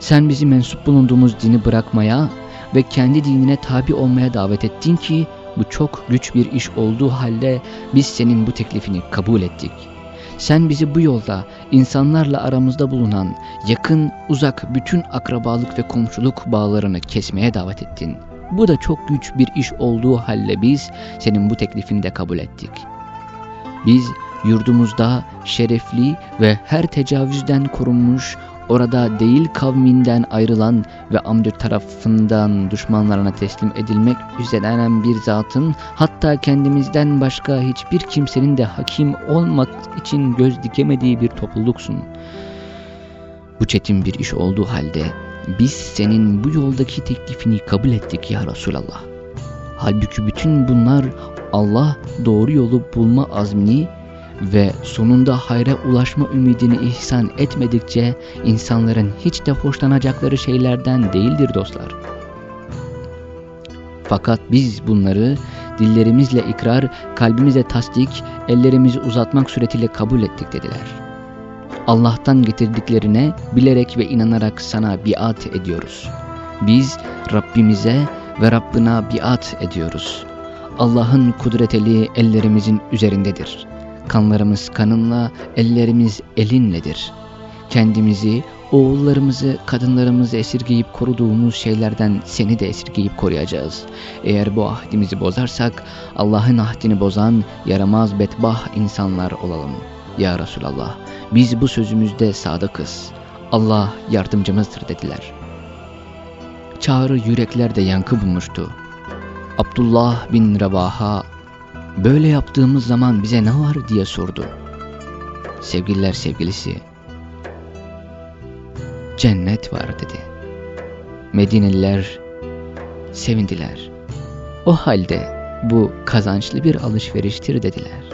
Sen bizi mensup bulunduğumuz dini bırakmaya ve kendi dinine tabi olmaya davet ettin ki bu çok güç bir iş olduğu halde biz senin bu teklifini kabul ettik. Sen bizi bu yolda insanlarla aramızda bulunan yakın, uzak bütün akrabalık ve komşuluk bağlarını kesmeye davet ettin. Bu da çok güç bir iş olduğu halde biz senin bu teklifini de kabul ettik. Biz yurdumuzda şerefli ve her tecavüzden korunmuş, orada değil kavminden ayrılan ve amca tarafından düşmanlarına teslim edilmek üzerenen bir zatın hatta kendimizden başka hiçbir kimsenin de hakim olmak için göz dikemediği bir topluluksun. Bu çetin bir iş olduğu halde biz senin bu yoldaki teklifini kabul ettik ya Resulallah. Halbuki bütün bunlar Allah doğru yolu bulma azmini ve sonunda hayra ulaşma ümidini ihsan etmedikçe insanların hiç de hoşlanacakları şeylerden değildir dostlar. Fakat biz bunları dillerimizle ikrar, kalbimizle tasdik, ellerimizi uzatmak suretiyle kabul ettik dediler. Allah'tan getirdiklerine bilerek ve inanarak sana biat ediyoruz. Biz Rabbimize ve Rabbına biat ediyoruz. Allah'ın kudreteli ellerimizin üzerindedir. Kanlarımız kanınla, ellerimiz elinledir. Kendimizi, oğullarımızı, kadınlarımızı esirgeyip koruduğumuz şeylerden seni de esirgeyip koruyacağız. Eğer bu ahdimizi bozarsak Allah'ın ahdini bozan yaramaz bedbah insanlar olalım. Ya Resulallah biz bu sözümüzde sadıkız. Allah yardımcımızdır dediler. Çağrı yüreklerde yankı bulmuştu. Abdullah bin Revaha böyle yaptığımız zaman bize ne var diye sordu. Sevgililer sevgilisi cennet var dedi. Medineliler sevindiler. O halde bu kazançlı bir alışveriştir dediler.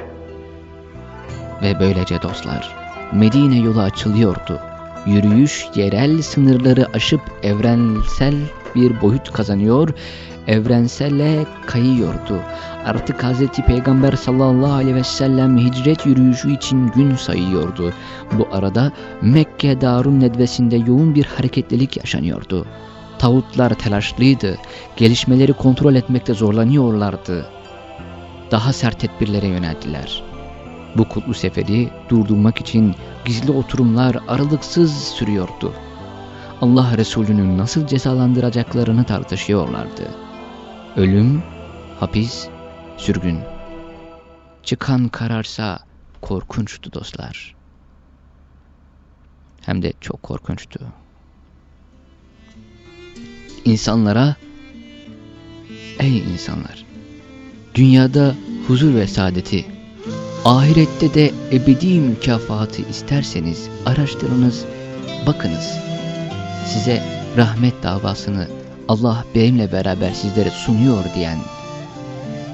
Ve böylece dostlar Medine yolu açılıyordu. Yürüyüş yerel sınırları aşıp evrensel bir boyut kazanıyor, evrenselle kayıyordu. Artık Hz. Peygamber sallallahu aleyhi ve sellem hicret yürüyüşü için gün sayıyordu. Bu arada Mekke Darun Nedvesi'nde yoğun bir hareketlilik yaşanıyordu. Tağutlar telaşlıydı, gelişmeleri kontrol etmekte zorlanıyorlardı. Daha sert tedbirlere yöneldiler. Bu kutlu seferi durdurmak için gizli oturumlar aralıksız sürüyordu. Allah Resulü'nü nasıl cezalandıracaklarını tartışıyorlardı. Ölüm, hapis, sürgün. Çıkan kararsa korkunçtu dostlar. Hem de çok korkunçtu. İnsanlara, ey insanlar, dünyada huzur ve saadeti Ahirette de ebedi mükafatı isterseniz araştırınız, bakınız. Size rahmet davasını Allah benimle beraber sizlere sunuyor diyen,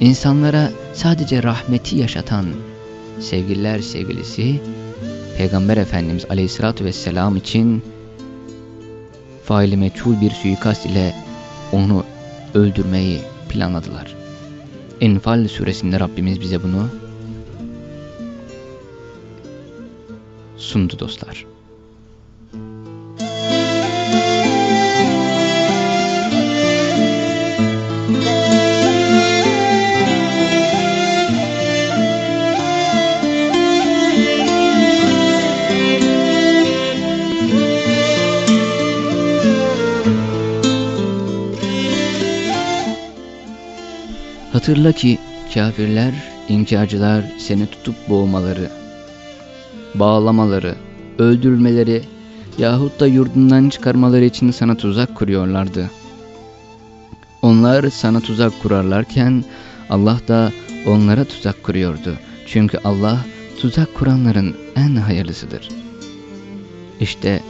insanlara sadece rahmeti yaşatan sevgililer sevgilisi Peygamber Efendimiz Aleyhisselatü Vesselam için faili meçhul bir suikast ile onu öldürmeyi planladılar. Enfal suresinde Rabbimiz bize bunu sundu dostlar. Hatırla ki kafirler, inkarcılar seni tutup boğmaları, bağlamaları, öldürülmeleri yahut da yurdundan çıkarmaları için sana tuzak kuruyorlardı. Onlar sana tuzak kurarlarken Allah da onlara tuzak kuruyordu. Çünkü Allah tuzak kuranların en hayırlısıdır. İşte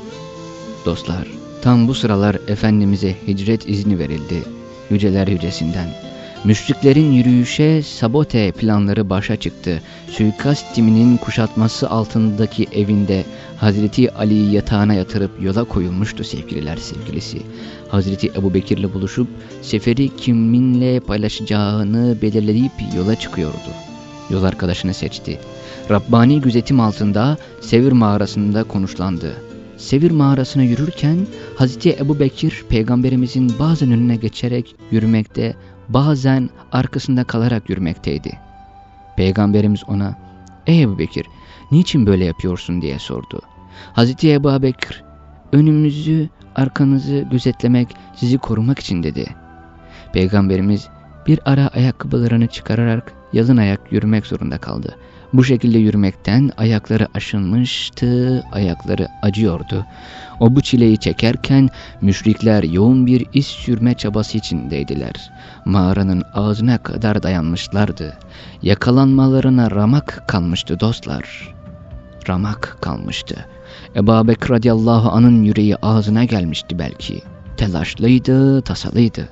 dostlar tam bu sıralar Efendimiz'e hicret izni verildi. Yüceler yücesinden. Müşriklerin yürüyüşe sabote planları başa çıktı. Suikast timinin kuşatması altındaki evinde Hazreti Ali'yi yatağına yatırıp yola koyulmuştu sevgililer sevgilisi. Hazreti Ebu Bekir'le buluşup seferi kiminle paylaşacağını belirleyip yola çıkıyordu. Yol arkadaşını seçti. Rabbani gözetim altında Sevir mağarasında konuşlandı. Sevir mağarasına yürürken Hazreti Ebu Bekir peygamberimizin bazen önüne geçerek yürümekte, bazen arkasında kalarak yürümekteydi. Peygamberimiz ona, ''Ey Ebu Bekir, niçin böyle yapıyorsun?'' diye sordu. Hazreti Ebu Bekir, ''Önümüzü, arkanızı gözetlemek, sizi korumak için.'' dedi. Peygamberimiz bir ara ayakkabılarını çıkararak yalın ayak yürümek zorunda kaldı. Bu şekilde yürümekten ayakları aşınmıştı, ayakları acıyordu. O bu çileyi çekerken müşrikler yoğun bir iz sürme çabası içindeydiler. Mağaranın ağzına kadar dayanmışlardı. Yakalanmalarına ramak kalmıştı dostlar. Ramak kalmıştı. Ebu Bekir anın yüreği ağzına gelmişti belki. Telaşlıydı, tasalıydı.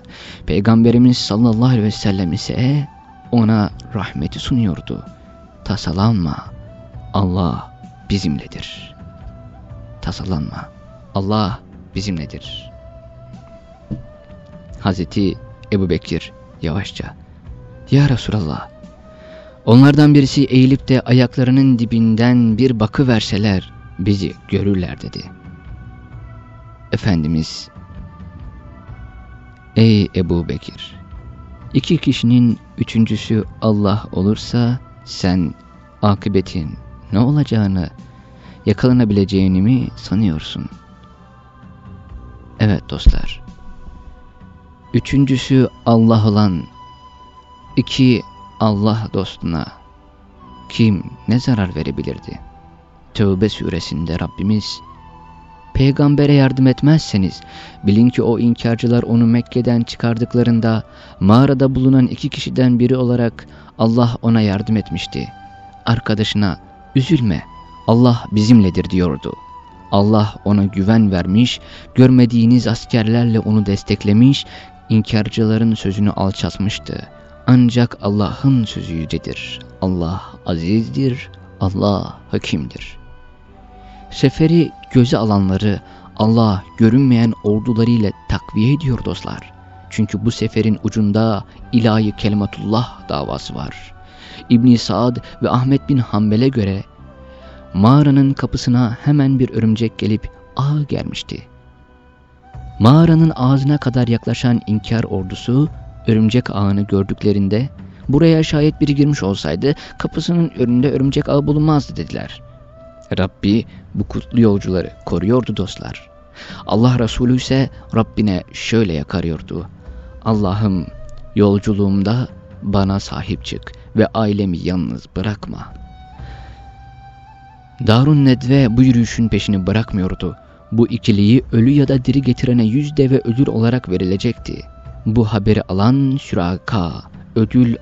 Peygamberimiz sallallahu aleyhi ve sellem ise ona rahmeti sunuyordu. Tasalanma, Allah bizimledir. Tasalanma, Allah bizimledir. Hazreti Ebu Bekir yavaşça, Ya Resulallah, onlardan birisi eğilip de ayaklarının dibinden bir bakı verseler bizi görürler dedi. Efendimiz, Ey Ebu Bekir, iki kişinin üçüncüsü Allah olursa sen akıbetin ne olacağını, yakalanabileceğini mi sanıyorsun? Evet dostlar. Üçüncüsü Allah olan iki Allah dostuna kim ne zarar verebilirdi? Tövbe suresinde Rabbimiz Peygambere yardım etmezseniz bilin ki o inkarcılar onu Mekke'den çıkardıklarında mağarada bulunan iki kişiden biri olarak Allah ona yardım etmişti. Arkadaşına üzülme Allah bizimledir diyordu. Allah ona güven vermiş, görmediğiniz askerlerle onu desteklemiş, inkarcıların sözünü alçatmıştı. Ancak Allah'ın sözü yücedir. Allah azizdir, Allah hakimdir. Seferi göze alanları Allah görünmeyen ordularıyla takviye ediyor dostlar. Çünkü bu seferin ucunda ilahi kelimatullah davası var. İbni Saad ve Ahmet bin Hanbel'e göre mağaranın kapısına hemen bir örümcek gelip ağ gelmişti. Mağaranın ağzına kadar yaklaşan inkar ordusu örümcek ağını gördüklerinde buraya şayet biri girmiş olsaydı kapısının önünde örümcek ağı bulunmazdı dediler. Rabbi bu kutlu yolcuları koruyordu dostlar. Allah Resulü ise Rabbine şöyle yakarıyordu. Allah'ım yolculuğumda bana sahip çık ve ailemi yalnız bırakma. Darun Nedve bu yürüyüşün peşini bırakmıyordu. Bu ikiliyi ölü ya da diri getirene yüz deve ödül olarak verilecekti. Bu haberi alan Şüraka ödül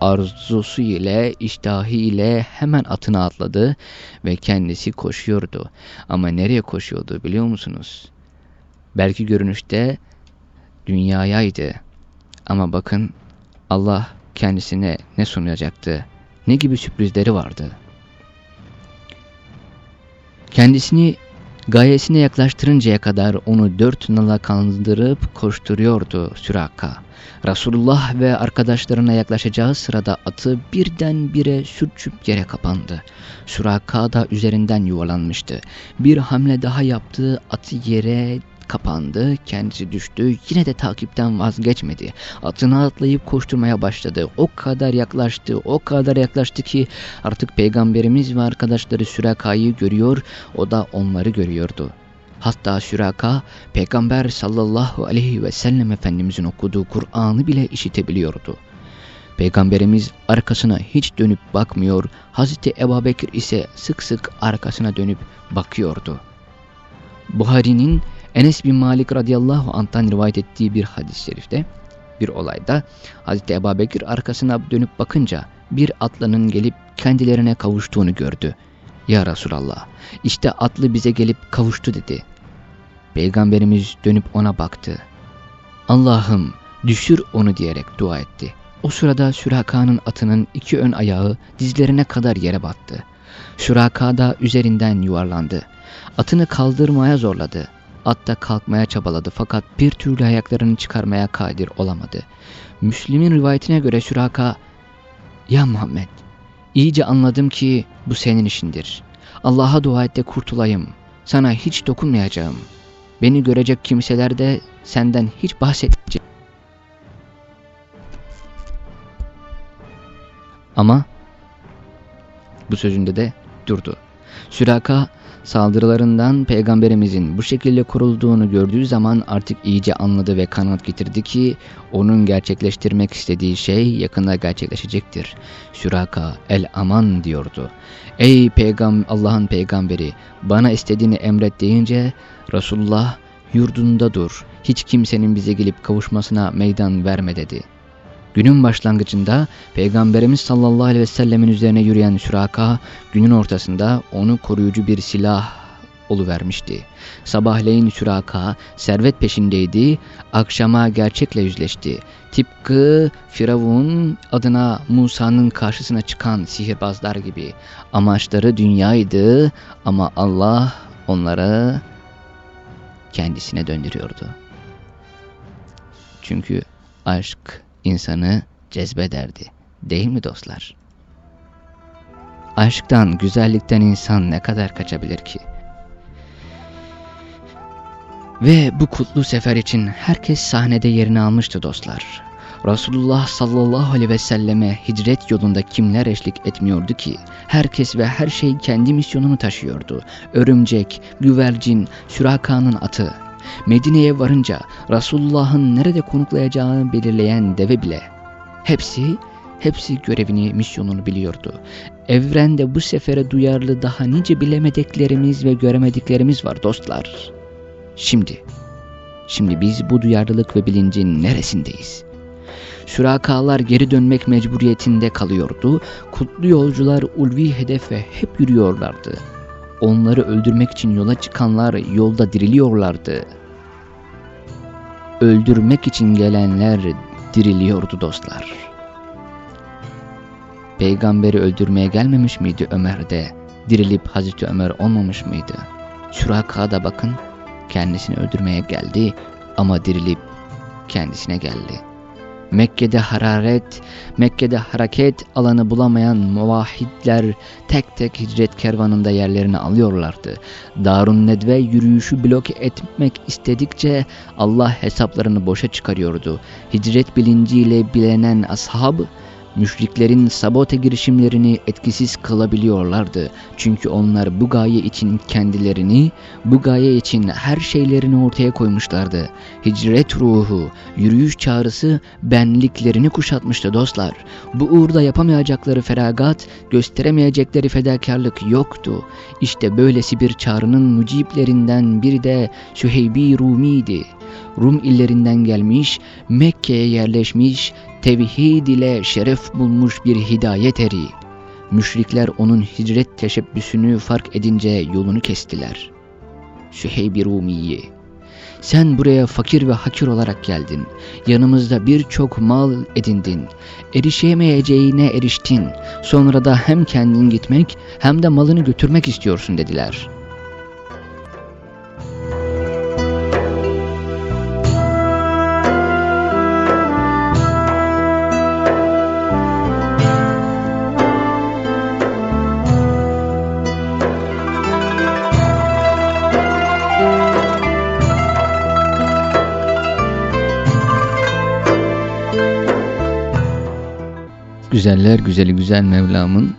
arzusu ile, iştahı ile hemen atına atladı ve kendisi koşuyordu. Ama nereye koşuyordu biliyor musunuz? Belki görünüşte dünyayaydı. Ama bakın Allah kendisine ne sunacaktı, ne gibi sürprizleri vardı. Kendisini gayesine yaklaştırıncaya kadar onu dört nala kandırıp koşturuyordu Süraka. Resulullah ve arkadaşlarına yaklaşacağı sırada atı birdenbire sürçüp yere kapandı. Süraka da üzerinden yuvalanmıştı. Bir hamle daha yaptı, atı yere kapandı, kendisi düştü, yine de takipten vazgeçmedi. Atına atlayıp koşturmaya başladı. O kadar yaklaştı, o kadar yaklaştı ki artık peygamberimiz ve arkadaşları Süraka'yı görüyor, o da onları görüyordu. Hatta Süraka, Peygamber sallallahu aleyhi ve sellem Efendimizin okuduğu Kur'an'ı bile işitebiliyordu. Peygamberimiz arkasına hiç dönüp bakmıyor, Hazreti Ebubekir ise sık sık arkasına dönüp bakıyordu. Buhari'nin Enes bin Malik radıyallahu anh'tan rivayet ettiği bir hadis-i şerifte, bir olayda Hazreti Ebubekir arkasına dönüp bakınca bir atlının gelip kendilerine kavuştuğunu gördü. Ya Resulallah, işte atlı bize gelip kavuştu dedi. Peygamberimiz dönüp ona baktı. Allah'ım düşür onu diyerek dua etti. O sırada Süraka'nın atının iki ön ayağı dizlerine kadar yere battı. Süraka da üzerinden yuvarlandı. Atını kaldırmaya zorladı. At da kalkmaya çabaladı fakat bir türlü ayaklarını çıkarmaya kadir olamadı. Müslim'in rivayetine göre Süraka, ''Ya Muhammed, iyice anladım ki Bu senin işindir. Allah'a dua et de kurtulayım. Sana hiç dokunmayacağım. Beni görecek kimseler de senden hiç bahsetmeyecek. Ama bu sözünde de durdu. Süraka saldırılarından peygamberimizin bu şekilde kurulduğunu gördüğü zaman artık iyice anladı ve kanat getirdi ki onun gerçekleştirmek istediği şey yakında gerçekleşecektir. Süraka el aman diyordu. Ey peygam Allah'ın peygamberi bana istediğini emret deyince Resulullah yurdunda dur hiç kimsenin bize gelip kavuşmasına meydan verme dedi.'' Günün başlangıcında Peygamberimiz sallallahu aleyhi ve sellemin üzerine yürüyen Süraka günün ortasında onu koruyucu bir silah oluvermişti. Sabahleyin Süraka servet peşindeydi, akşama gerçekle yüzleşti. Tıpkı Firavun adına Musa'nın karşısına çıkan sihirbazlar gibi. Amaçları dünyaydı ama Allah onları kendisine döndürüyordu. Çünkü aşk insanı cezbederdi. Değil mi dostlar? Aşktan, güzellikten insan ne kadar kaçabilir ki? Ve bu kutlu sefer için herkes sahnede yerini almıştı dostlar. Resulullah sallallahu aleyhi ve selleme hicret yolunda kimler eşlik etmiyordu ki? Herkes ve her şey kendi misyonunu taşıyordu. Örümcek, güvercin, sürakanın atı, Medine'ye varınca Resulullah'ın nerede konuklayacağını belirleyen deve bile hepsi hepsi görevini, misyonunu biliyordu. Evrende bu sefere duyarlı daha nice bilemediklerimiz ve göremediklerimiz var dostlar. Şimdi, şimdi biz bu duyarlılık ve bilincin neresindeyiz? Sürakalar geri dönmek mecburiyetinde kalıyordu. Kutlu yolcular ulvi hedefe hep yürüyorlardı. Onları öldürmek için yola çıkanlar yolda diriliyorlardı. Öldürmek için gelenler diriliyordu dostlar. Peygamberi öldürmeye gelmemiş miydi Ömer de? Dirilip Hazreti Ömer olmamış mıydı? Süraka'da bakın kendisini öldürmeye geldi ama dirilip kendisine geldi. Mekke'de hararet, Mekke'de hareket alanı bulamayan muvahhidler tek tek hicret kervanında yerlerini alıyorlardı. Darun Nedve yürüyüşü bloke etmek istedikçe Allah hesaplarını boşa çıkarıyordu. Hicret bilinciyle bilenen ashab müşriklerin sabote girişimlerini etkisiz kılabiliyorlardı. Çünkü onlar bu gaye için kendilerini, bu gaye için her şeylerini ortaya koymuşlardı. Hicret ruhu, yürüyüş çağrısı benliklerini kuşatmıştı dostlar. Bu uğurda yapamayacakları feragat, gösteremeyecekleri fedakarlık yoktu. İşte böylesi bir çağrının muciplerinden biri de Süheybi Rumi'ydi. Rum illerinden gelmiş, Mekke'ye yerleşmiş, tevhid ile şeref bulmuş bir hidayet eri. Müşrikler onun hicret teşebbüsünü fark edince yolunu kestiler. Süheyb-i Rumi'yi sen buraya fakir ve hakir olarak geldin. Yanımızda birçok mal edindin. Erişemeyeceğine eriştin. Sonra da hem kendin gitmek hem de malını götürmek istiyorsun dediler.'' Güzeller güzeli güzel Mevlam'ın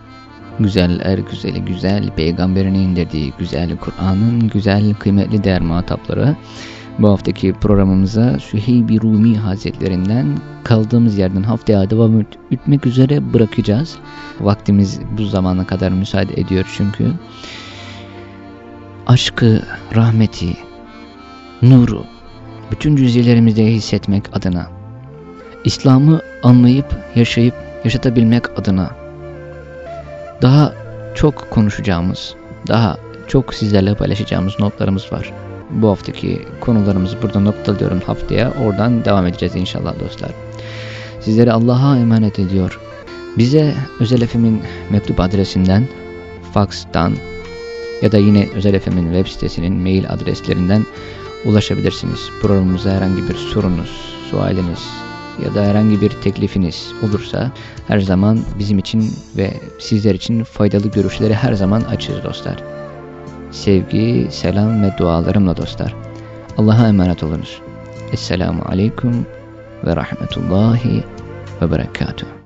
güzeller güzeli güzel peygamberini indirdiği güzel Kur'an'ın güzel kıymetli değer muhatapları bu haftaki programımıza Süheyb-i Rumi Hazretlerinden kaldığımız yerden haftaya devam etmek üzere bırakacağız. Vaktimiz bu zamana kadar müsaade ediyor çünkü. Aşkı, rahmeti, nuru bütün cüzelerimizde hissetmek adına İslam'ı anlayıp, yaşayıp yaşatabilmek adına daha çok konuşacağımız, daha çok sizlerle paylaşacağımız notlarımız var. Bu haftaki konularımızı burada noktalıyorum haftaya. Oradan devam edeceğiz inşallah dostlar. Sizleri Allah'a emanet ediyor. Bize Özel FM'in mektup adresinden, fax'tan ya da yine Özel FM'in web sitesinin mail adreslerinden ulaşabilirsiniz. Programımıza herhangi bir sorunuz, sualiniz, ya da herhangi bir teklifiniz olursa her zaman bizim için ve sizler için faydalı görüşleri her zaman açığız dostlar. Sevgi, selam ve dualarımla dostlar. Allah'a emanet olunuz. Esselamu Aleyküm ve Rahmetullahi ve Berekatuhu.